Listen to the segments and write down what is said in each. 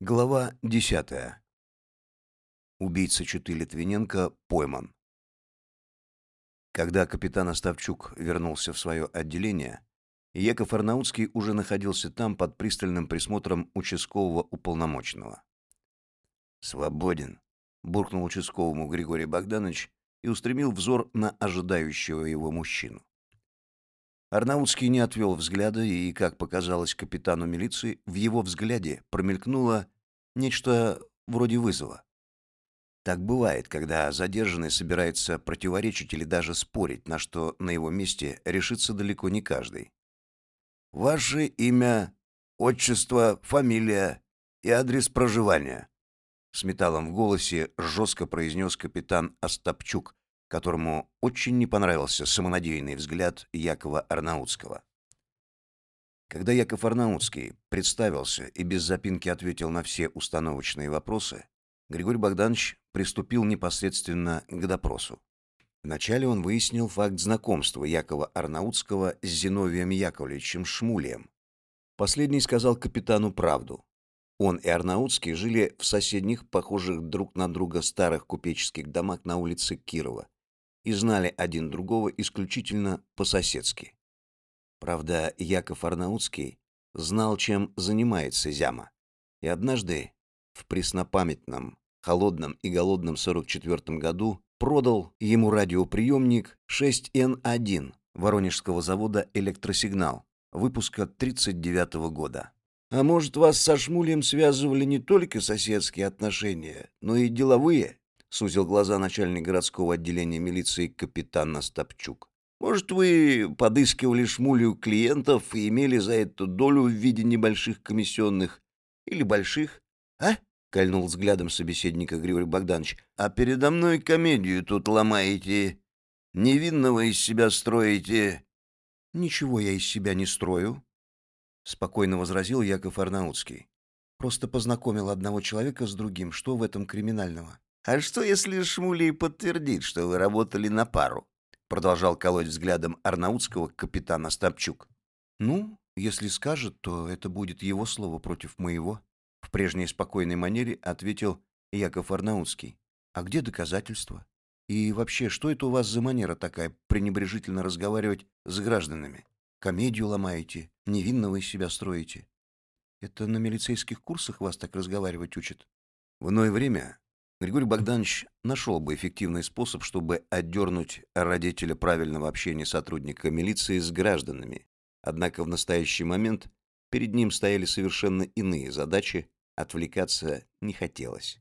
Глава 10. Убийца Читы Литвиненко пойман. Когда капитан Оставчук вернулся в свое отделение, Яков Арнаутский уже находился там под пристальным присмотром участкового уполномоченного. «Свободен», — буркнул участковому Григорий Богданович и устремил взор на ожидающего его мужчину. Арнаутский не отвел взгляда, и, как показалось капитану милиции, в его взгляде промелькнуло нечто вроде вызова. Так бывает, когда задержанный собирается противоречить или даже спорить, на что на его месте решится далеко не каждый. «Ваше имя, отчество, фамилия и адрес проживания», с металлом в голосе жестко произнес капитан Остапчук, которому очень не понравился самонадеянный взгляд Якова Арнаутского. Когда Яков Арнаутский представился и без запинки ответил на все установочные вопросы, Григорий Богданович приступил непосредственно к допросу. Вначале он выяснил факт знакомства Якова Арнаутского с Зиновием Яковлевичем Шмулием. Последний сказал капитану правду. Он и Арнаутский жили в соседних, похожих друг на друга старых купеческих домах на улице Кирова, и знали один другого исключительно по-соседски. Правда, Яков Арнаутский знал, чем занимается Зяма. И однажды, в преснопамятном, холодном и голодном 44 году, продал ему радиоприемник 6Н1 Воронежского завода «Электросигнал» выпуска 39 -го года. «А может, вас со Шмулем связывали не только соседские отношения, но и деловые?» Сузил глаза начальник городского отделения милиции капитан Остапчук. Может, вы подыскивали шмулю клиентов и имели за это долю в виде небольших комиссионных или больших, а? Кольнул взглядом собеседника Григорий Богданович. А передо мной комедию тут ломаете, невинного из себя строите. Ничего я из себя не строю, спокойно возразил Яков Арнаутский. Просто познакомил одного человека с другим. Что в этом криминального? «А что, если Шмулей подтвердит, что вы работали на пару?» Продолжал колоть взглядом Арнаутского капитан Остапчук. «Ну, если скажет, то это будет его слово против моего», в прежней спокойной манере ответил Яков Арнаутский. «А где доказательства? И вообще, что это у вас за манера такая, пренебрежительно разговаривать с гражданами? Комедию ломаете, невинного из себя строите. Это на милицейских курсах вас так разговаривать учат?» В иное время Григорий Богданович нашел бы эффективный способ, чтобы отдернуть родителя правильного общения сотрудника милиции с гражданами. Однако в настоящий момент перед ним стояли совершенно иные задачи, отвлекаться не хотелось.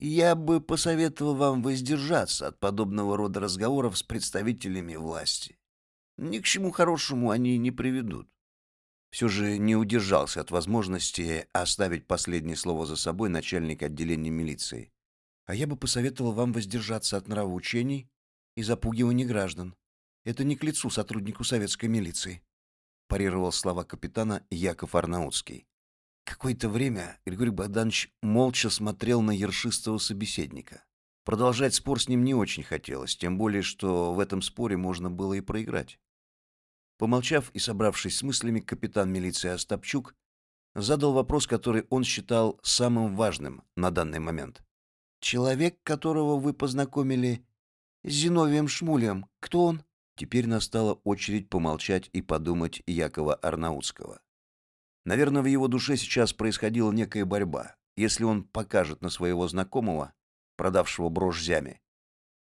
«Я бы посоветовал вам воздержаться от подобного рода разговоров с представителями власти. Ни к чему хорошему они не приведут». Все же не удержался от возможности оставить последнее слово за собой начальник отделения милиции. А я бы посоветовал вам воздержаться от нравоучений и запугивания граждан. Это не к лицу сотруднику советской милиции, парировал слова капитана Яков Арнаутский. Какое-то время Григорий Богданович молча смотрел на ершистого собеседника. Продолжать спор с ним не очень хотелось, тем более что в этом споре можно было и проиграть. Помолчав и собравшись с мыслями, капитан милиции Остапчук задал вопрос, который он считал самым важным на данный момент. Человек, которого вы познакомили с Зиновием Шмулем, кто он? Теперь настала очередь помолчать и подумать Якова Арнаутского. Наверное, в его душе сейчас происходила некая борьба. Если он покажет на своего знакомого, продавшего брошь Зяме,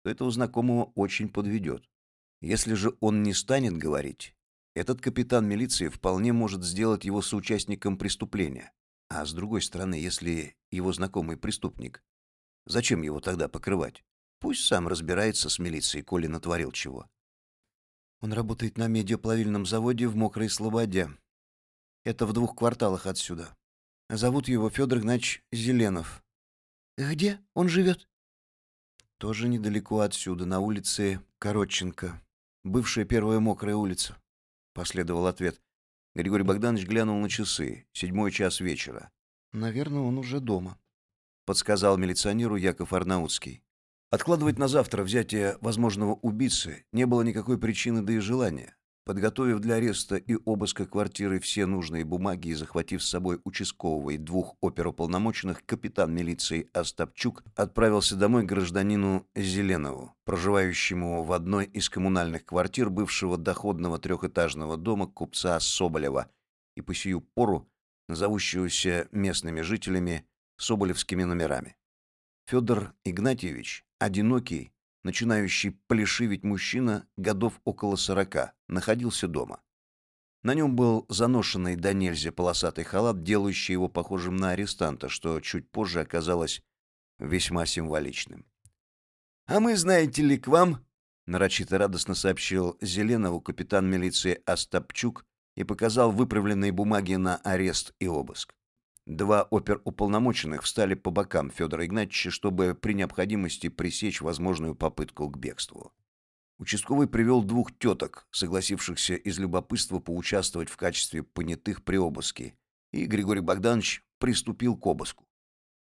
то этого знакомого очень подведет. Если же он не станет говорить, этот капитан милиции вполне может сделать его соучастником преступления. А с другой стороны, если его знакомый преступник, Зачем его тогда покрывать? Пусть сам разбирается с милицией, коли натворил чего. Он работает на медиаплавильном заводе в Мокрой Слободе. Это в двух кварталах отсюда. Зовут его Федор Игнатьевич Зеленов. Где он живет? Тоже недалеко отсюда, на улице Коротченко. Бывшая первая мокрая улица. Последовал ответ. Григорий Богданович глянул на часы. Седьмой час вечера. Наверное, он уже дома подсказал милиционеру Яков Арнаутский. Откладывать на завтра взятие возможного убийцы не было никакой причины да и желания. Подготовив для ареста и обыска квартиры все нужные бумаги и захватив с собой участкового и двух оперуполномоченных, капитан милиции Остапчук отправился домой к гражданину Зеленову, проживающему в одной из коммунальных квартир бывшего доходного трехэтажного дома купца Соболева и по сию пору зовущегося местными жителями соболевскими номерами. Федор Игнатьевич, одинокий, начинающий плешивить мужчина годов около сорока, находился дома. На нем был заношенный до нельзя полосатый халат, делающий его похожим на арестанта, что чуть позже оказалось весьма символичным. «А мы, знаете ли, к вам...» — нарочито радостно сообщил Зеленову капитан милиции Остапчук и показал выправленные бумаги на арест и обыск. Два оперуполномоченных встали по бокам Федора Игнатьевича, чтобы при необходимости пресечь возможную попытку к бегству. Участковый привел двух теток, согласившихся из любопытства поучаствовать в качестве понятых при обыске, и Григорий Богданович приступил к обыску.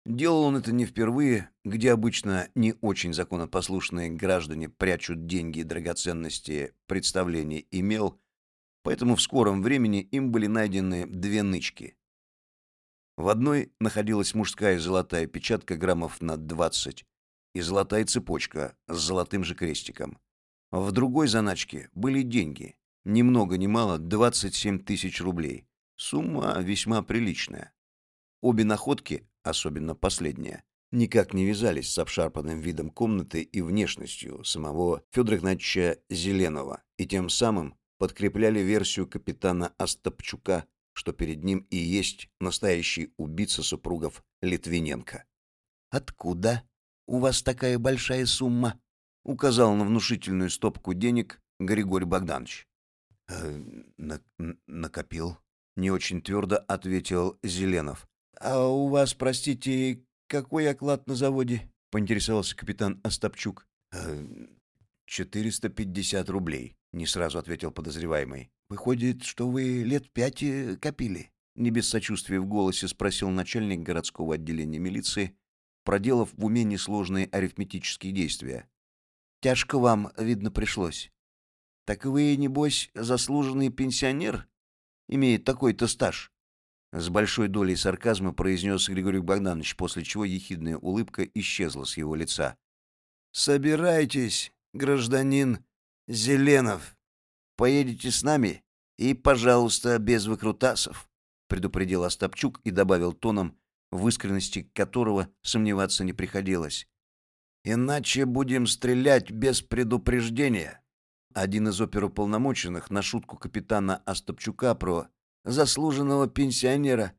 Делал он это не впервые, где обычно не очень законопослушные граждане прячут деньги и драгоценности, представление имел, поэтому в скором времени им были найдены две нычки – в одной находилась мужская золотая печатка граммов на 20 и золотая цепочка с золотым же крестиком. В другой заначке были деньги, ни много ни мало 27 тысяч рублей. Сумма весьма приличная. Обе находки, особенно последняя, никак не вязались с обшарпанным видом комнаты и внешностью самого Федора Игнатьевича Зеленого и тем самым подкрепляли версию капитана Остапчука что перед ним и есть настоящий убийца супругов Литвиненко. «Откуда у вас такая большая сумма?» — указал на внушительную стопку денег Григорий Богданович. «Э, на «Накопил», — не очень твердо ответил Зеленов. «А у вас, простите, какой оклад на заводе?» — поинтересовался капитан Остапчук. «Э, «Четыреста пятьдесят рублей», — не сразу ответил подозреваемый. Выходит, что вы лет пять э, копили? Не без сочувствия в голосе спросил начальник городского отделения милиции, проделав в уме несложные арифметические действия. Тяжко вам, видно, пришлось. Так вы, небось, заслуженный пенсионер, имеет такой-то стаж? С большой долей сарказма произнес Григорий Богданович, после чего ехидная улыбка исчезла с его лица. «Собирайтесь, гражданин Зеленов!» Поедете с нами и, пожалуйста, без выкрутасов», — предупредил Остапчук и добавил тоном, в искренности которого сомневаться не приходилось. «Иначе будем стрелять без предупреждения». Один из оперуполномоченных на шутку капитана Остапчука про заслуженного пенсионера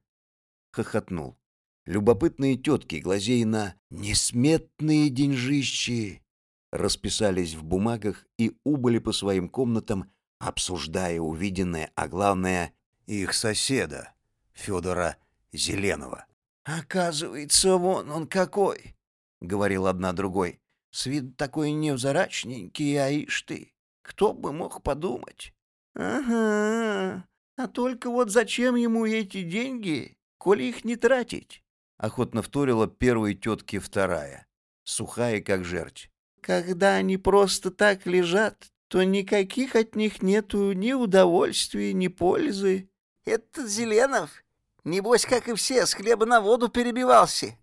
хохотнул. Любопытные тетки, глазей на «несметные деньжищи», расписались в бумагах и убыли по своим комнатам, обсуждая увиденное, а главное, их соседа, Федора Зеленого. «Оказывается, вон он какой!» — говорил одна другой. «С виду такой невзрачненький, а ишь ты! Кто бы мог подумать?» «Ага, а только вот зачем ему эти деньги, коли их не тратить?» Охотно вторила первой тетке вторая, сухая как жерть. «Когда они просто так лежат, то никаких от них нету ни удовольствия, ни пользы. Этот Зеленов, небось, как и все, с хлеба на воду перебивался.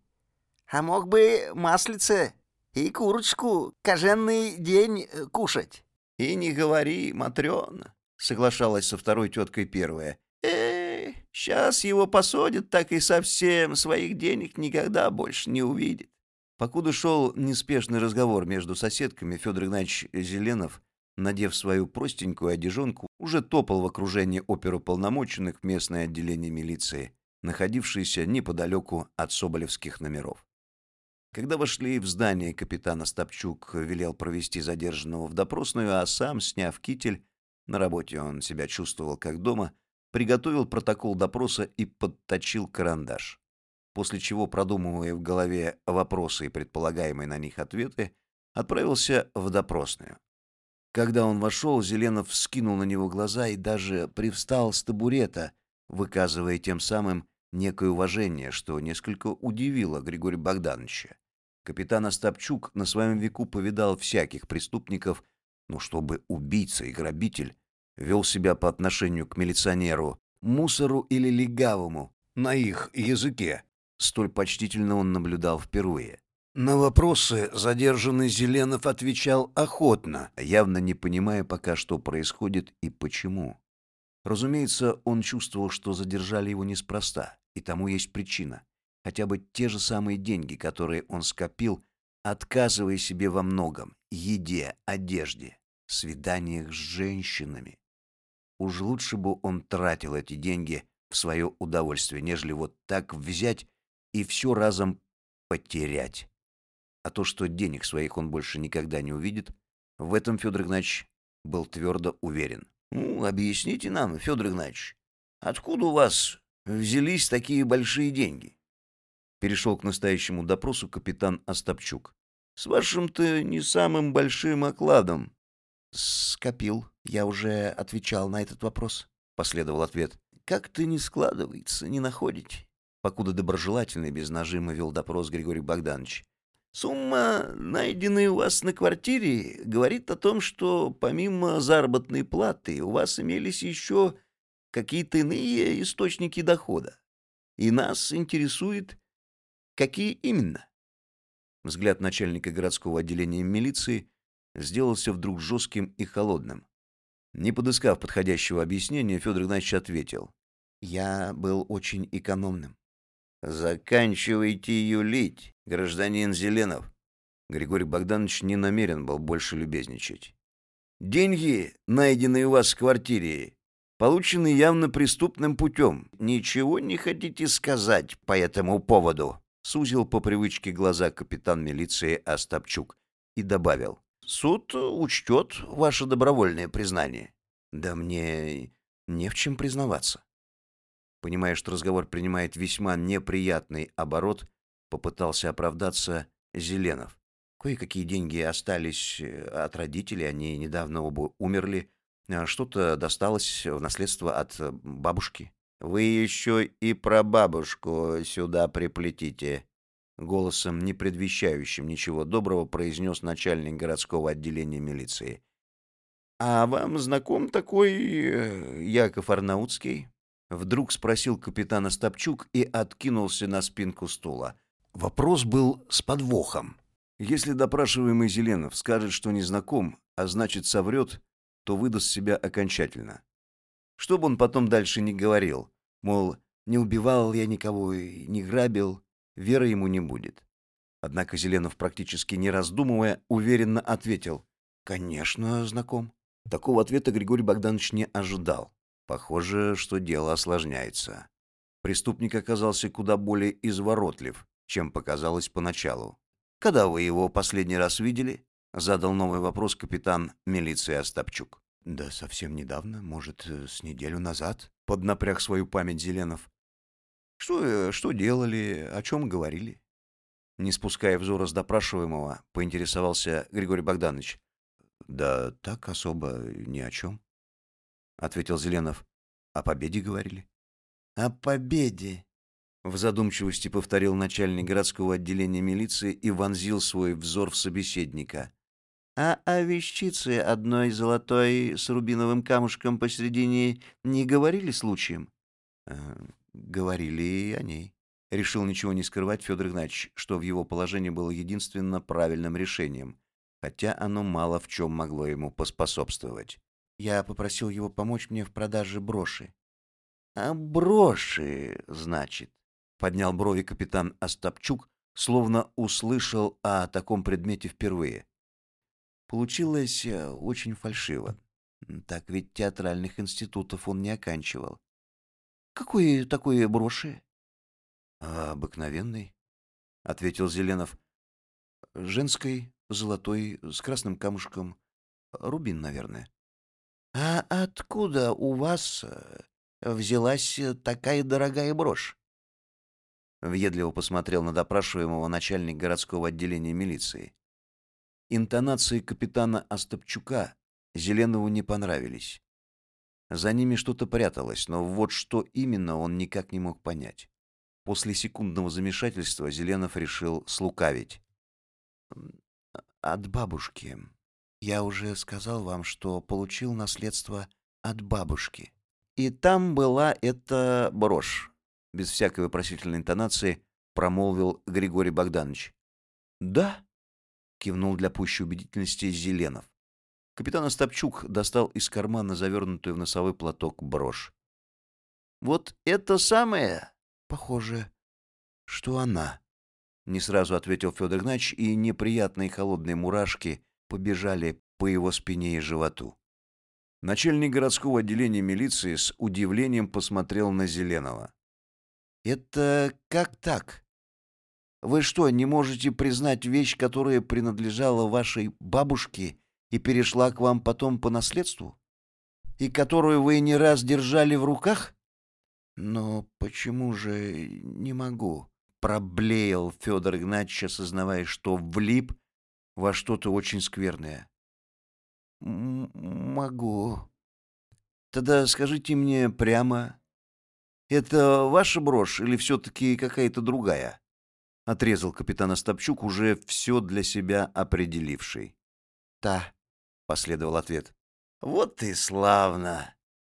А мог бы маслице и курочку коженный день э, кушать. И не говори, Матрёна, соглашалась со второй теткой первая. Э, сейчас его посадят, так и совсем своих денег никогда больше не увидит. Покуда шел неспешный разговор между соседками, Федор Игнатьевич Зеленов надев свою простенькую одежонку, уже топал в окружении оперуполномоченных в местное отделение милиции, находившееся неподалеку от Соболевских номеров. Когда вошли в здание, капитан Остапчук велел провести задержанного в допросную, а сам, сняв китель, на работе он себя чувствовал как дома, приготовил протокол допроса и подточил карандаш. После чего, продумывая в голове вопросы и предполагаемые на них ответы, отправился в допросную. Когда он вошел, Зеленов вскинул на него глаза и даже привстал с табурета, выказывая тем самым некое уважение, что несколько удивило Григория Богдановича. Капитан Остапчук на своем веку повидал всяких преступников, но чтобы убийца и грабитель вел себя по отношению к милиционеру, мусору или легавому, на их языке. Столь почтительно он наблюдал впервые. На вопросы задержанный Зеленов отвечал охотно, явно не понимая пока, что происходит и почему. Разумеется, он чувствовал, что задержали его неспроста, и тому есть причина. Хотя бы те же самые деньги, которые он скопил, отказывая себе во многом – еде, одежде, свиданиях с женщинами. Уж лучше бы он тратил эти деньги в свое удовольствие, нежели вот так взять и все разом потерять. А то, что денег своих он больше никогда не увидит, в этом Федор Игнатьевич был твердо уверен. «Ну, объясните нам, Федор Игнатьевич, откуда у вас взялись такие большие деньги?» Перешел к настоящему допросу капитан Остапчук. «С вашим-то не самым большим окладом». «Скопил. Я уже отвечал на этот вопрос», — последовал ответ. «Как-то не складывается, не находите?» Покуда доброжелательный без нажима вел допрос Григорий Богданович. Сумма, найденная у вас на квартире, говорит о том, что помимо заработной платы у вас имелись еще какие-то иные источники дохода. И нас интересует, какие именно. Взгляд начальника городского отделения милиции сделался вдруг жестким и холодным. Не подыскав подходящего объяснения, Федор Игнатьевич ответил. «Я был очень экономным. «Заканчивайте юлить, гражданин Зеленов!» Григорий Богданович не намерен был больше любезничать. «Деньги, найденные у вас в квартире, получены явно преступным путем. Ничего не хотите сказать по этому поводу?» Сузил по привычке глаза капитан милиции Остапчук и добавил. «Суд учтет ваше добровольное признание». «Да мне не в чем признаваться. Понимая, что разговор принимает весьма неприятный оборот, попытался оправдаться Зеленов. Кое-какие деньги остались э, от родителей, они недавно оба умерли. А что-то досталось в наследство от э, бабушки. «Вы еще и про бабушку сюда приплетите», — голосом, не предвещающим ничего доброго, произнес начальник городского отделения милиции. «А вам знаком такой э, Яков Арнаутский?» Вдруг спросил капитан Остапчук и откинулся на спинку стула. Вопрос был с подвохом. Если допрашиваемый Зеленов скажет, что не знаком, а значит соврет, то выдаст себя окончательно. Что бы он потом дальше не говорил, мол, не убивал я никого и не грабил, веры ему не будет. Однако Зеленов, практически не раздумывая, уверенно ответил «Конечно, знаком». Такого ответа Григорий Богданович не ожидал. Похоже, что дело осложняется. Преступник оказался куда более изворотлив, чем показалось поначалу. «Когда вы его последний раз видели?» — задал новый вопрос капитан милиции Остапчук. «Да совсем недавно, может, с неделю назад», — поднапряг свою память Зеленов. «Что, э, что делали, о чем говорили?» Не спуская взора с допрашиваемого, поинтересовался Григорий Богданович. «Да так особо ни о чем», — ответил Зеленов. «О победе говорили?» «О победе!» В задумчивости повторил начальник городского отделения милиции и вонзил свой взор в собеседника. «А о вещице одной золотой с рубиновым камушком посередине не говорили случаем?» э, «Говорили и о ней». Решил ничего не скрывать Федор Игнатьевич, что в его положении было единственно правильным решением, хотя оно мало в чем могло ему поспособствовать. Я попросил его помочь мне в продаже броши. А броши, значит, поднял брови капитан Остапчук, словно услышал о таком предмете впервые. Получилось э, очень фальшиво. Так ведь театральных институтов он не оканчивал. Какой такой броши? А, обыкновенный, ответил Зеленов. Женской, золотой, с красным камушком. Рубин, наверное. «А откуда у вас э, взялась э, такая дорогая брошь?» Въедливо посмотрел на допрашиваемого начальник городского отделения милиции. Интонации капитана Остапчука Зеленову не понравились. За ними что-то пряталось, но вот что именно он никак не мог понять. После секундного замешательства Зеленов решил слукавить. «От бабушки», я уже сказал вам, что получил наследство от бабушки. И там была эта брошь. Без всякой вопросительной интонации промолвил Григорий Богданович. Да, кивнул для пущей убедительности Зеленов. Капитан Остапчук достал из кармана завернутую в носовой платок брошь. Вот это самое, похоже, что она. Не сразу ответил Федор Игнатьевич, и неприятные холодные мурашки побежали по его спине и животу. Начальник городского отделения милиции с удивлением посмотрел на Зеленого. «Это как так? Вы что, не можете признать вещь, которая принадлежала вашей бабушке и перешла к вам потом по наследству? И которую вы не раз держали в руках?» «Но почему же не могу?» — проблеял Федор Игнатьевич, осознавая, что влип во что-то очень скверное. «Могу. Тогда скажите мне прямо, это ваша брошь или все-таки какая-то другая?» Отрезал капитан Остапчук, уже все для себя определивший. «Та», — последовал ответ. «Вот и славно!»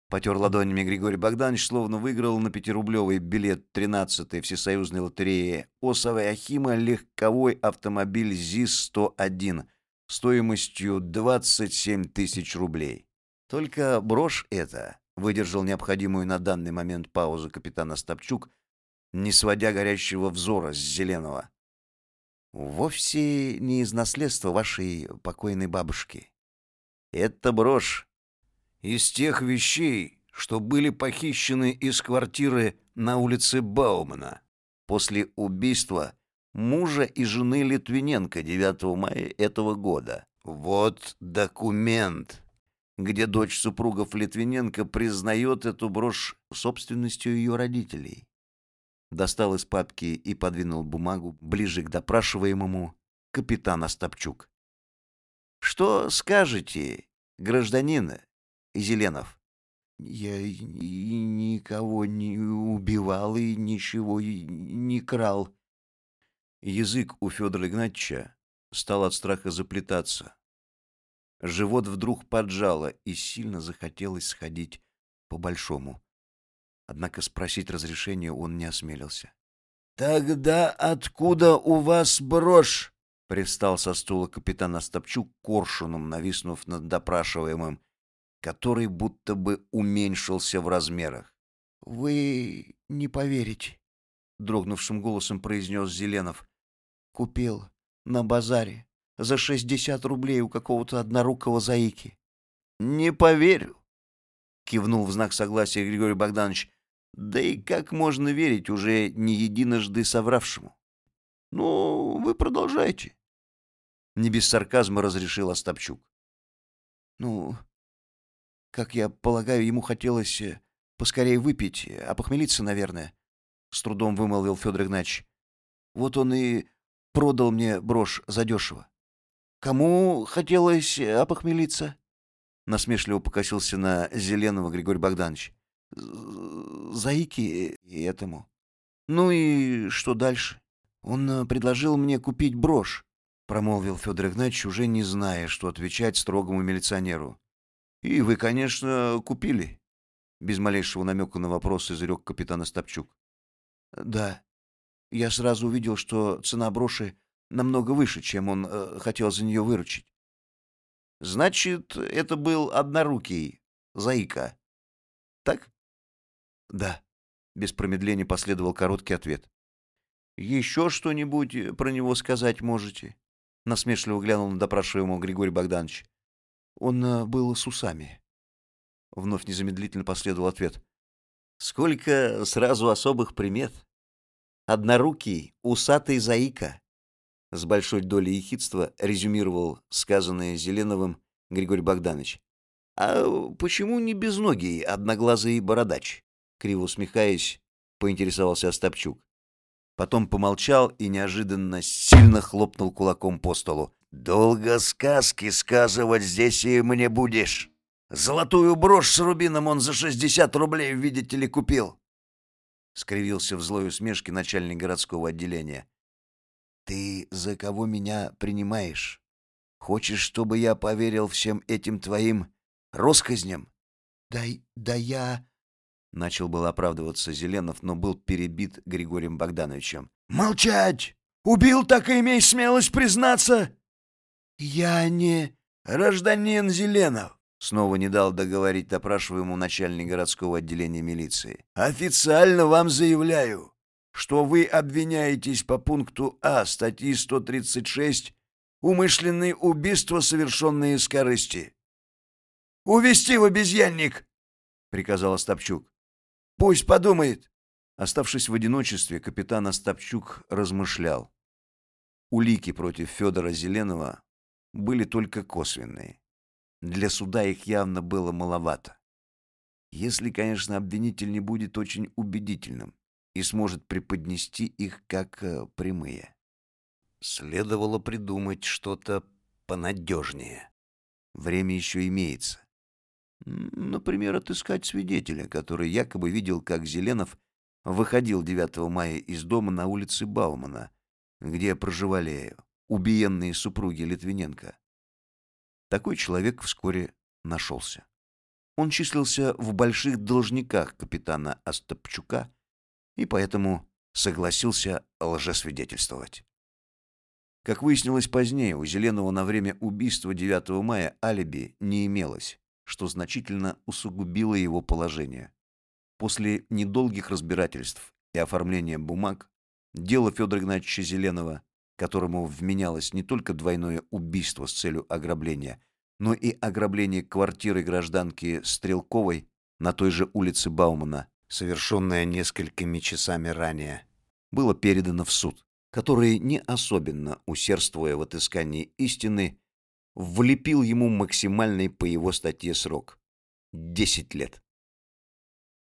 Потер ладонями Григорий Богданович, словно выиграл на пятирублевый билет 13-й всесоюзной лотереи Осовой Ахима легковой автомобиль ЗИС-101 стоимостью 27 тысяч рублей. Только брошь эта, выдержал необходимую на данный момент паузу капитан Остапчук, не сводя горящего взора с Зеленого. Вовсе не из наследства вашей покойной бабушки. Это брошь из тех вещей, что были похищены из квартиры на улице Баумана после убийства мужа и жены Литвиненко 9 мая этого года. Вот документ, где дочь супругов Литвиненко признает эту брошь собственностью ее родителей. Достал из папки и подвинул бумагу ближе к допрашиваемому капитан Остапчук. «Что скажете, гражданин Зеленов?» «Я никого не убивал и ничего не крал», Язык у Федора Игнатьевича стал от страха заплетаться. Живот вдруг поджало, и сильно захотелось сходить по-большому. Однако спросить разрешения он не осмелился. «Тогда откуда у вас брошь?» — привстал со стула капитан Остапчук коршуном, нависнув над допрашиваемым, который будто бы уменьшился в размерах. «Вы не поверите», — дрогнувшим голосом произнес Зеленов. Купил на базаре за шестьдесят рублей у какого-то однорукого заики. Не поверю, кивнул в знак согласия Григорий Богданович. Да и как можно верить уже не единожды совравшему? Ну, вы продолжайте. Не без сарказма разрешил Остапчук. Ну, как я полагаю, ему хотелось э, поскорее выпить, опохмелиться, наверное, с трудом вымолвил Федор Игнатьевич. Вот он и продал мне брошь задешево. Кому хотелось опохмелиться? Насмешливо покосился на Зеленого Григорий Богданович. Заики и этому. Ну и что дальше? Он э, предложил мне купить брошь, промолвил Федор Игнатьевич, уже не зная, что отвечать строгому милиционеру. И вы, конечно, купили? Без малейшего намека на вопрос изрек капитан Остапчук. Да, я сразу увидел, что цена броши намного выше, чем он э, хотел за нее выручить. Значит, это был однорукий заика. Так? Да. Без промедления последовал короткий ответ. Еще что-нибудь про него сказать можете? Насмешливо глянул на допрашиваемого Григорий Богданович. Он э, был с усами. Вновь незамедлительно последовал ответ. Сколько сразу особых примет. Однорукий, усатый заика. С большой долей ехидства резюмировал сказанное Зеленовым Григорий Богданович. А почему не безногий, одноглазый бородач? Криво усмехаясь, поинтересовался Остапчук. Потом помолчал и неожиданно сильно хлопнул кулаком по столу. «Долго сказки сказывать здесь и мне будешь. Золотую брошь с рубином он за шестьдесят рублей, видите ли, купил. — скривился в злой усмешке начальник городского отделения. «Ты за кого меня принимаешь? Хочешь, чтобы я поверил всем этим твоим россказням? Да, да я...» Начал был оправдываться Зеленов, но был перебит Григорием Богдановичем. «Молчать! Убил, так и имей смелость признаться!» «Я не...» «Гражданин Зеленов!» Снова не дал договорить допрашиваемому начальник городского отделения милиции. «Официально вам заявляю, что вы обвиняетесь по пункту А статьи 136 «Умышленные убийства, совершенные из корысти». «Увести в обезьянник!» — приказал Остапчук. «Пусть подумает!» Оставшись в одиночестве, капитан Остапчук размышлял. Улики против Федора Зеленого были только косвенные. Для суда их явно было маловато. Если, конечно, обвинитель не будет очень убедительным и сможет преподнести их как э, прямые. Следовало придумать что-то понадежнее. Время еще имеется. Например, отыскать свидетеля, который якобы видел, как Зеленов выходил 9 мая из дома на улице Баумана, где проживали убиенные супруги Литвиненко. Такой человек вскоре нашелся. Он числился в больших должниках капитана Остапчука и поэтому согласился лжесвидетельствовать. Как выяснилось позднее, у Зеленого на время убийства 9 мая алиби не имелось, что значительно усугубило его положение. После недолгих разбирательств и оформления бумаг дело Федора Игнатьевича Зеленого, которому вменялось не только двойное убийство с целью ограбления, но и ограбление квартиры гражданки Стрелковой на той же улице Баумана, совершенное несколькими часами ранее, было передано в суд, который, не особенно усердствуя в отыскании истины, влепил ему максимальный по его статье срок — 10 лет.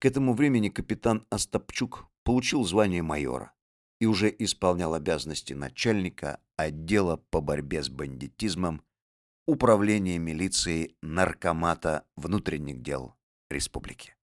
К этому времени капитан Остапчук получил звание майора и уже исполнял обязанности начальника отдела по борьбе с бандитизмом Управления милиции Наркомата внутренних дел республики.